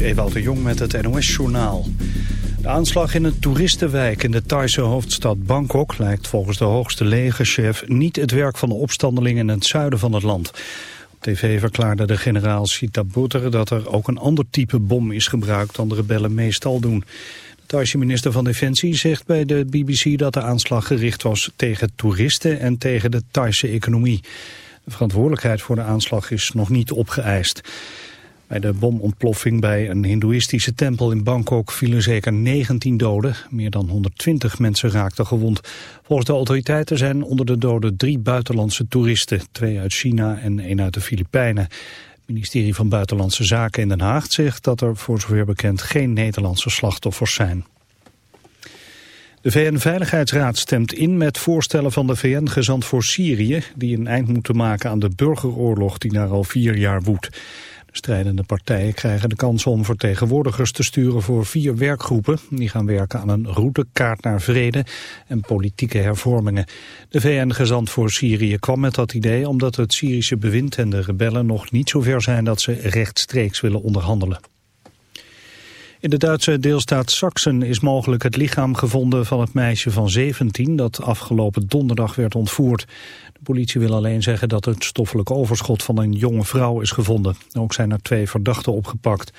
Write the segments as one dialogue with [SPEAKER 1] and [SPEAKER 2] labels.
[SPEAKER 1] is de Jong met het NOS-journaal. De aanslag in een toeristenwijk in de Thaise hoofdstad Bangkok... lijkt volgens de hoogste legerchef niet het werk van de opstandelingen in het zuiden van het land. Op tv verklaarde de generaal Sitabutter dat er ook een ander type bom is gebruikt... dan de rebellen meestal doen. De Thaise minister van Defensie zegt bij de BBC dat de aanslag gericht was... tegen toeristen en tegen de Thaise economie. De verantwoordelijkheid voor de aanslag is nog niet opgeëist. Bij de bomontploffing bij een hindoeïstische tempel in Bangkok vielen zeker 19 doden. Meer dan 120 mensen raakten gewond. Volgens de autoriteiten zijn onder de doden drie buitenlandse toeristen. Twee uit China en één uit de Filipijnen. Het ministerie van Buitenlandse Zaken in Den Haag zegt dat er voor zover bekend geen Nederlandse slachtoffers zijn. De VN-veiligheidsraad stemt in met voorstellen van de VN-gezant voor Syrië... die een eind moeten maken aan de burgeroorlog die daar al vier jaar woedt. De strijdende partijen krijgen de kans om vertegenwoordigers te sturen voor vier werkgroepen. Die gaan werken aan een routekaart naar vrede en politieke hervormingen. De VN-gezant voor Syrië kwam met dat idee omdat het Syrische bewind en de rebellen nog niet zover zijn dat ze rechtstreeks willen onderhandelen. In de Duitse deelstaat Sachsen is mogelijk het lichaam gevonden van het meisje van 17 dat afgelopen donderdag werd ontvoerd. De politie wil alleen zeggen dat het stoffelijk overschot van een jonge vrouw is gevonden. Ook zijn er twee verdachten opgepakt.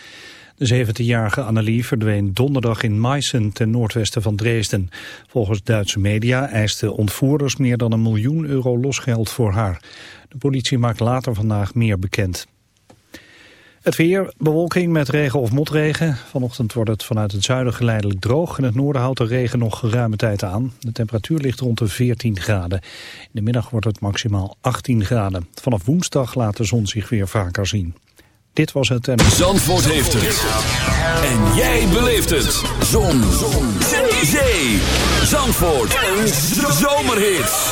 [SPEAKER 1] De 17-jarige Annelie verdween donderdag in Meissen ten noordwesten van Dresden. Volgens Duitse media eisten ontvoerders meer dan een miljoen euro losgeld voor haar. De politie maakt later vandaag meer bekend. Het weer, bewolking met regen of motregen. Vanochtend wordt het vanuit het zuiden geleidelijk droog. In het noorden houdt de regen nog geruime tijd aan. De temperatuur ligt rond de 14 graden. In de middag wordt het maximaal 18 graden. Vanaf woensdag laat de zon zich weer vaker zien. Dit was het... En...
[SPEAKER 2] Zandvoort heeft het. En jij beleeft het. Zon. zon. Zee. Zandvoort. Een zomerhit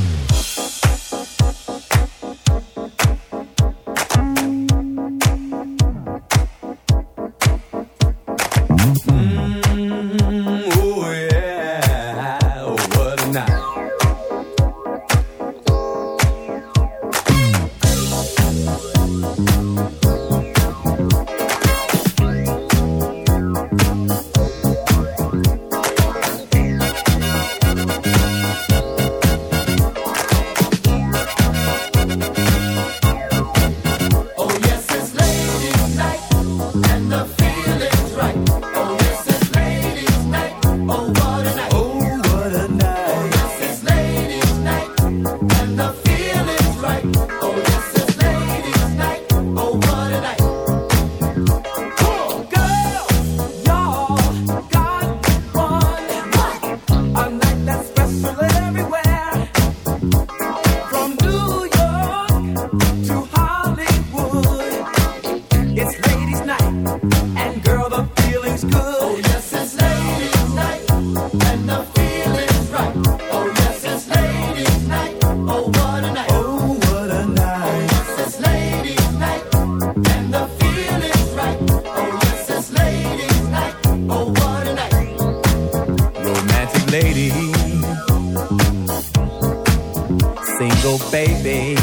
[SPEAKER 2] single baby.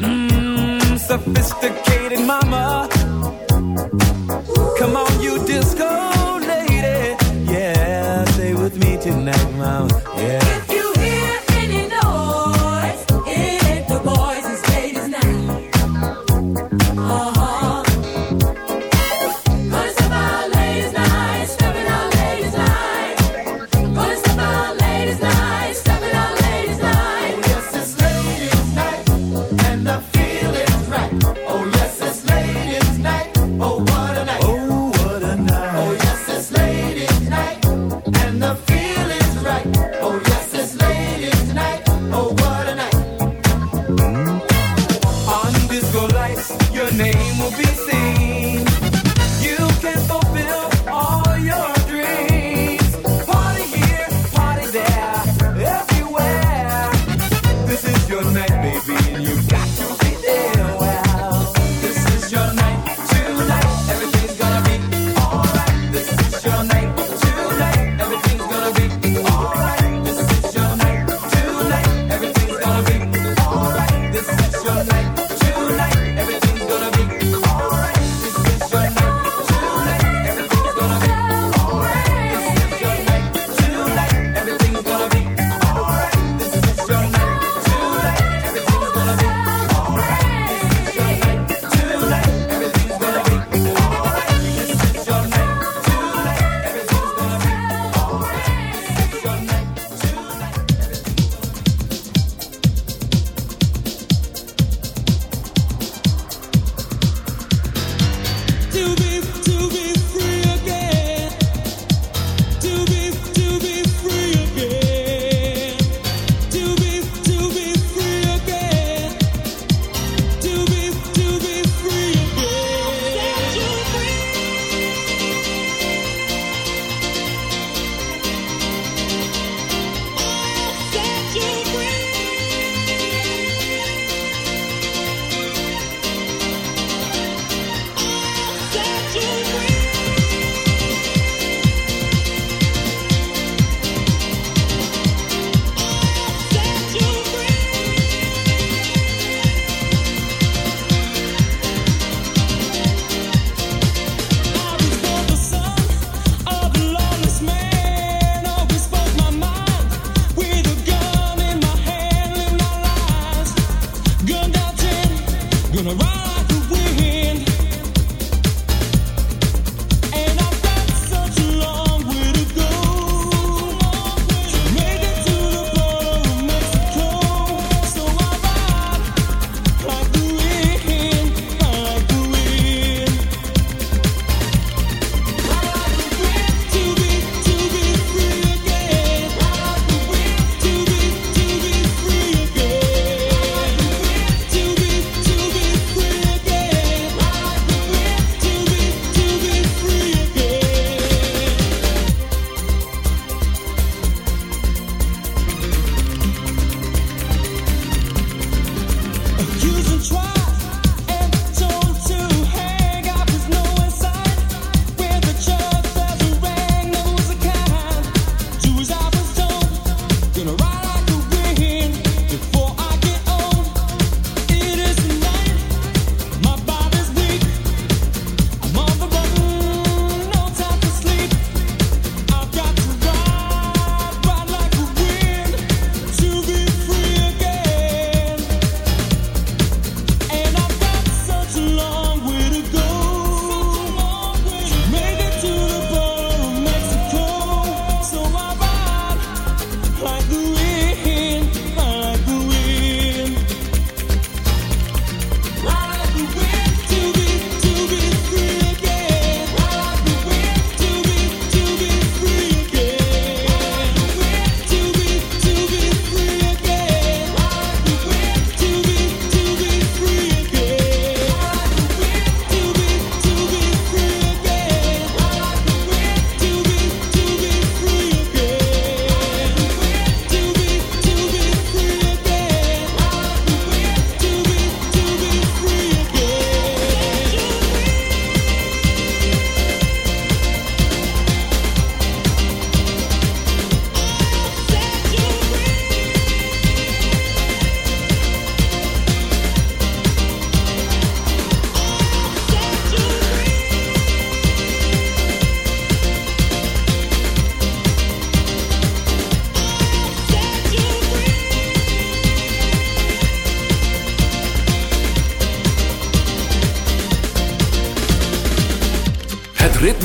[SPEAKER 3] hmm, sophisticated mama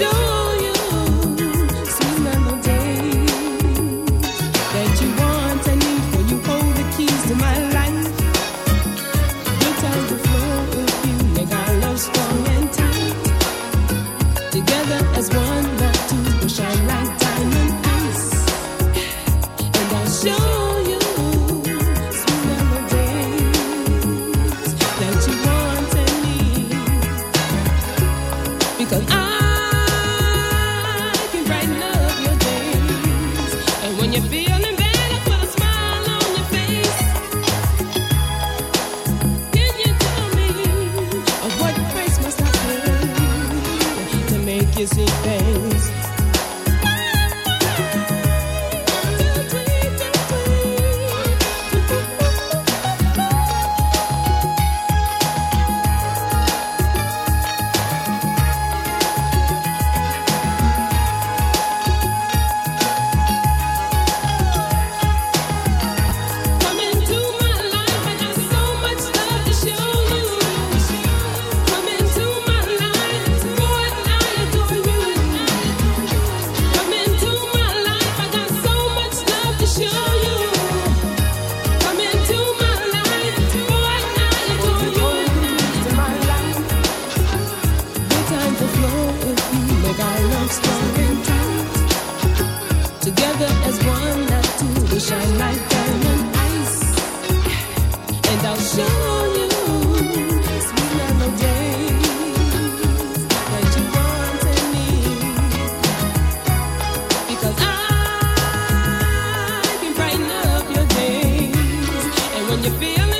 [SPEAKER 4] do. when you feel me.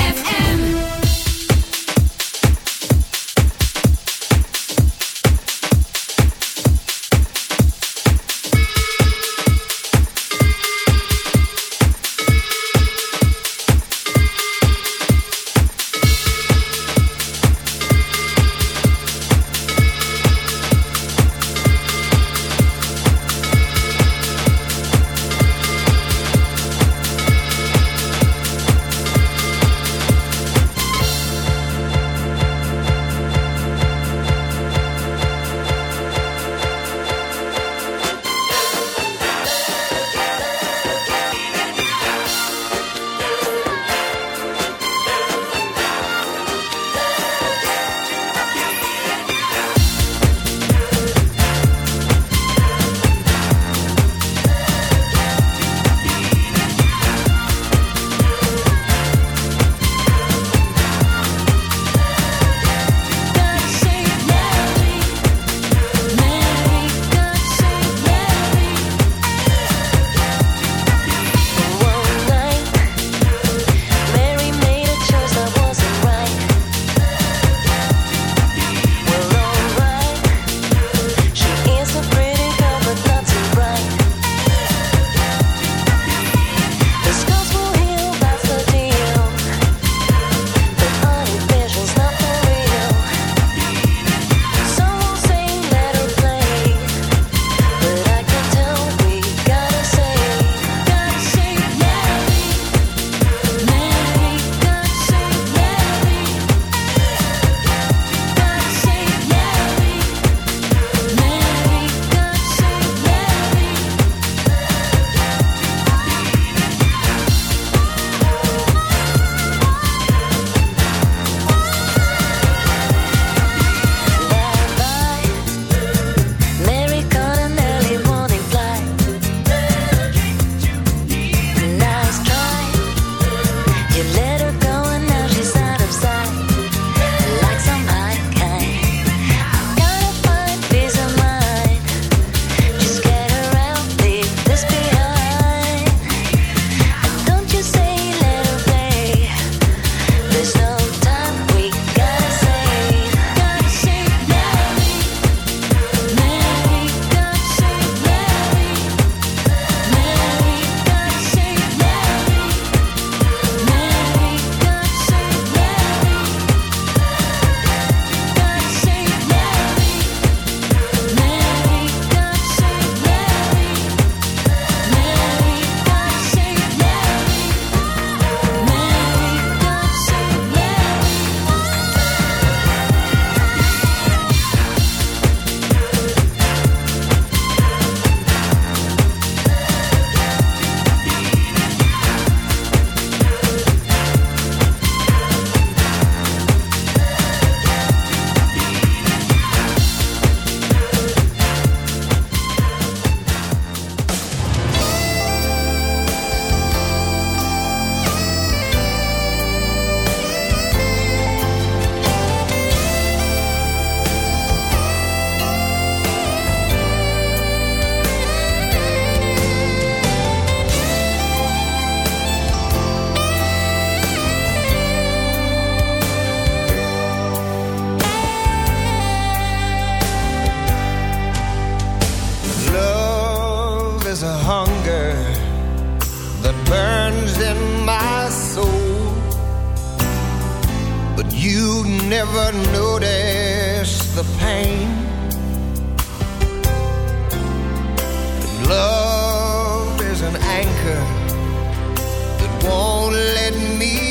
[SPEAKER 5] You
[SPEAKER 6] never notice the pain. But Love is an anchor That won't let me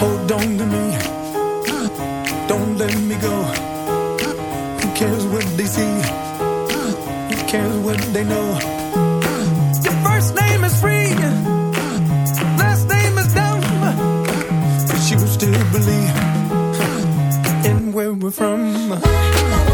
[SPEAKER 6] Hold on to
[SPEAKER 7] me. Don't let me go. Who cares what they see? Who cares what they know were from.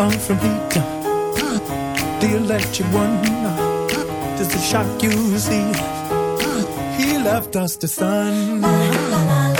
[SPEAKER 4] on from heat. The electric one, does the shock you see. He left us the sun.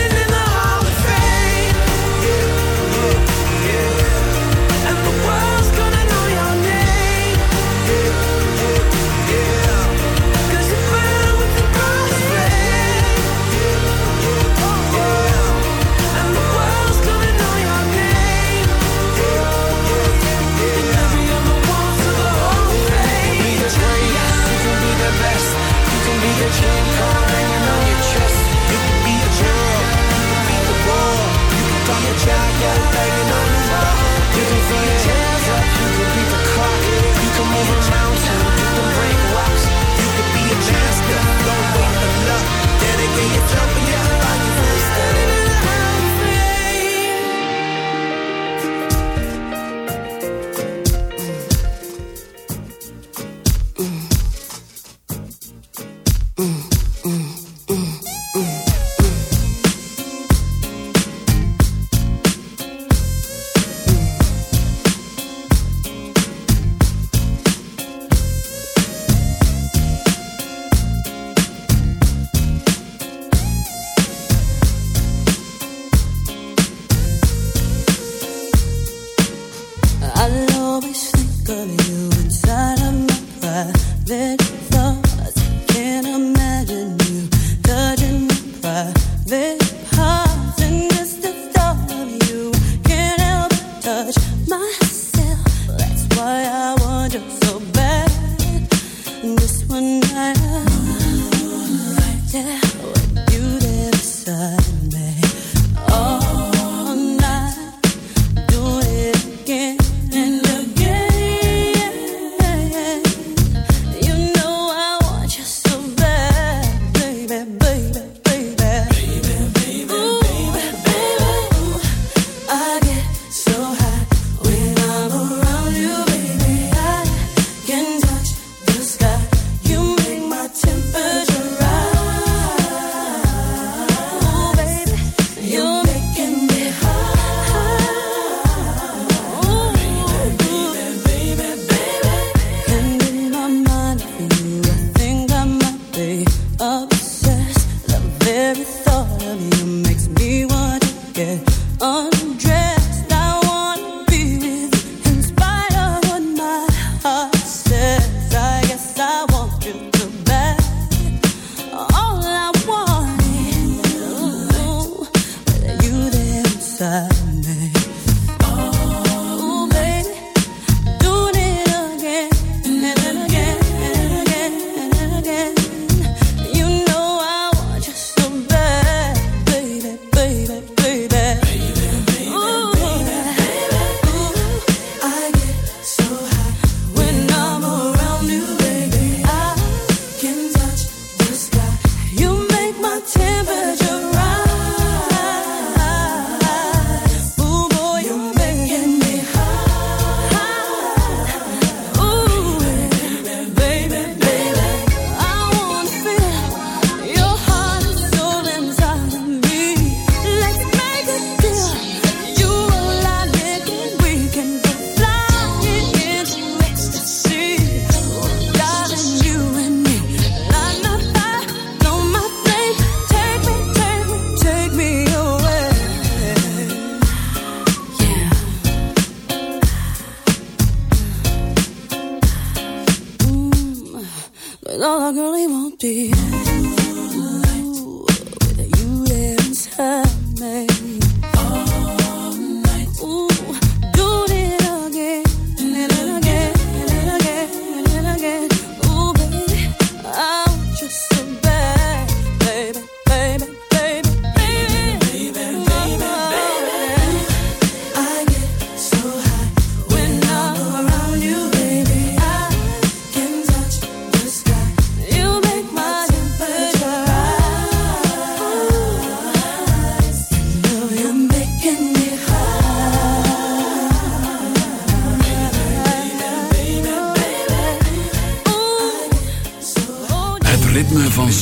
[SPEAKER 3] You
[SPEAKER 8] could be
[SPEAKER 3] a
[SPEAKER 8] master, don't wait for luck. Dedicate yourself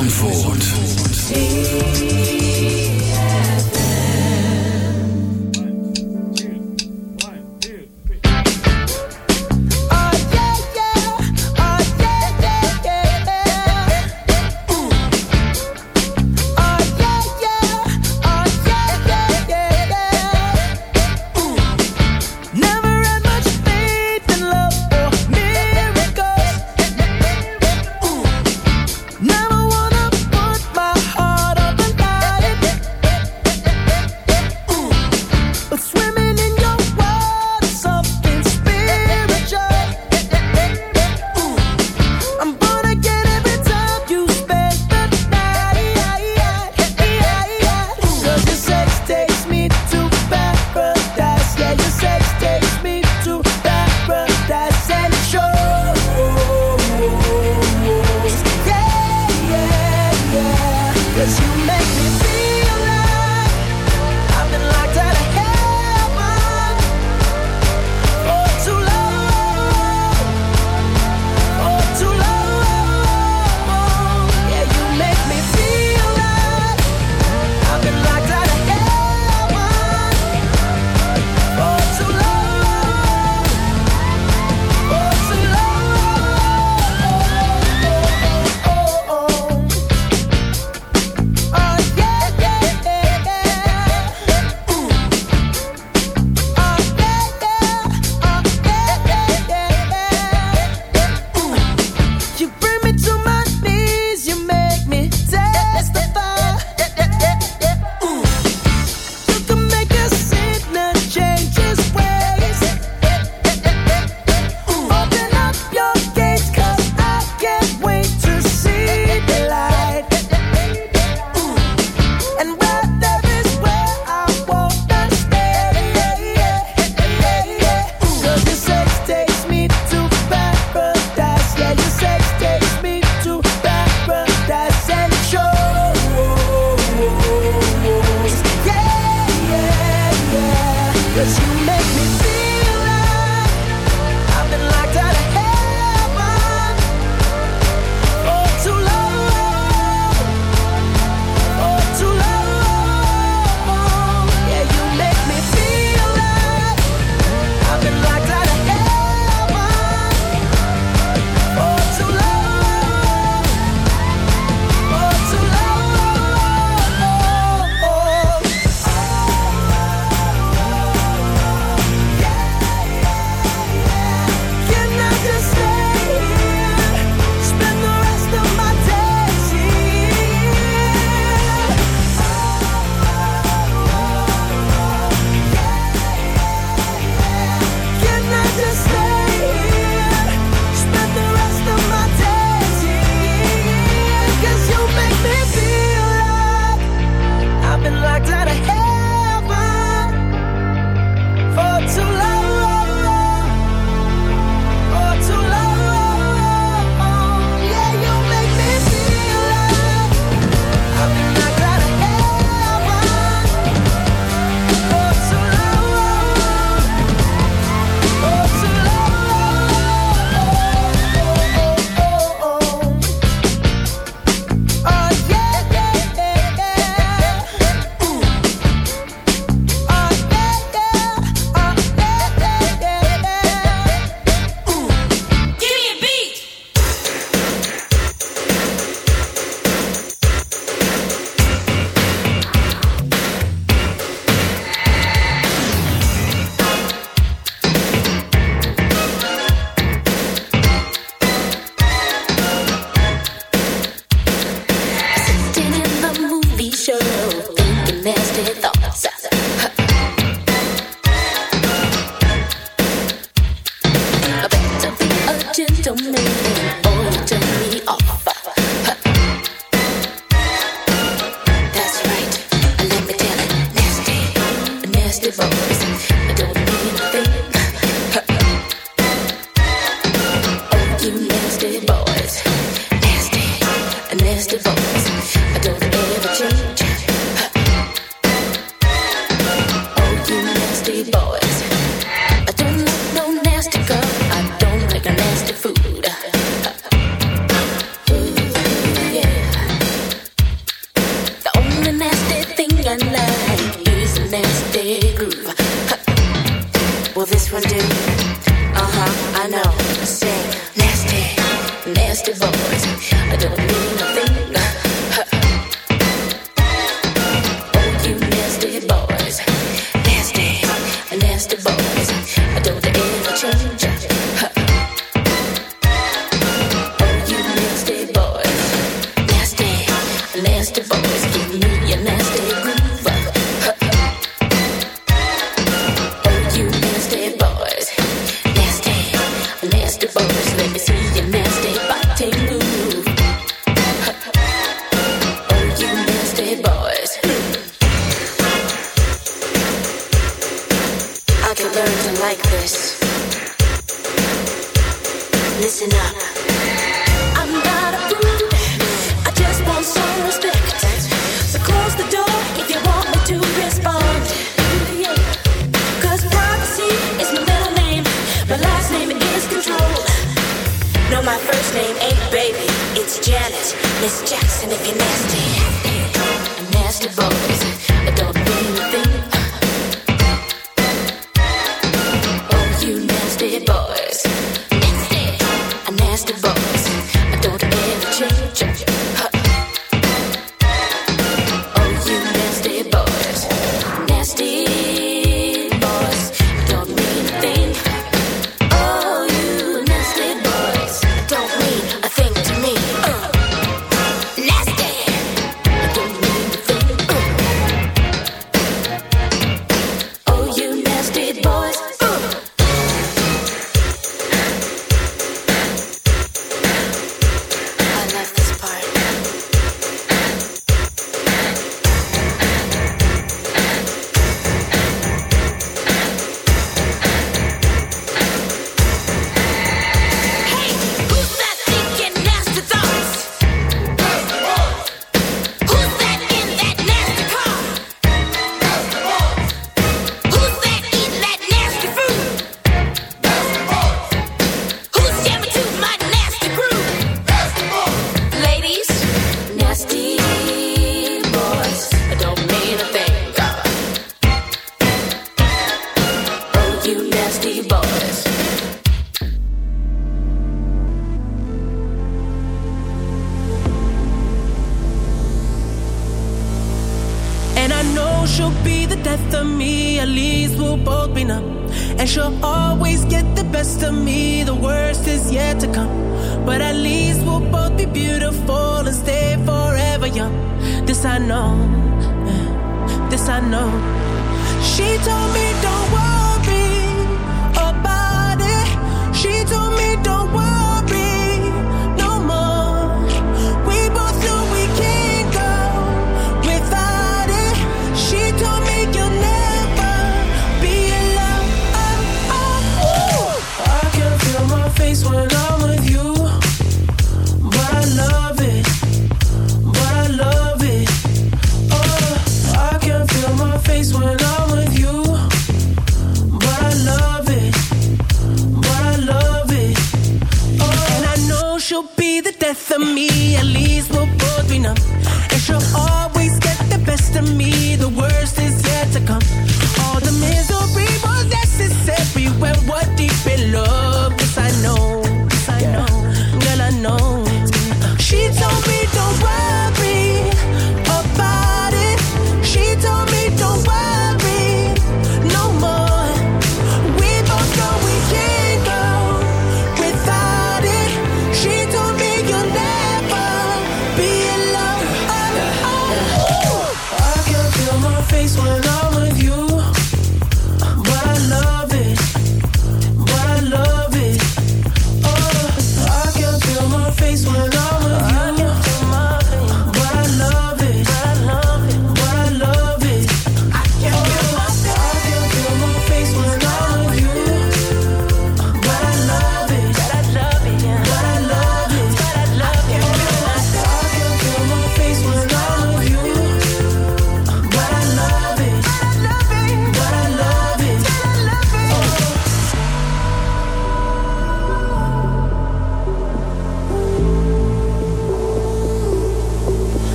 [SPEAKER 4] Zandvoort.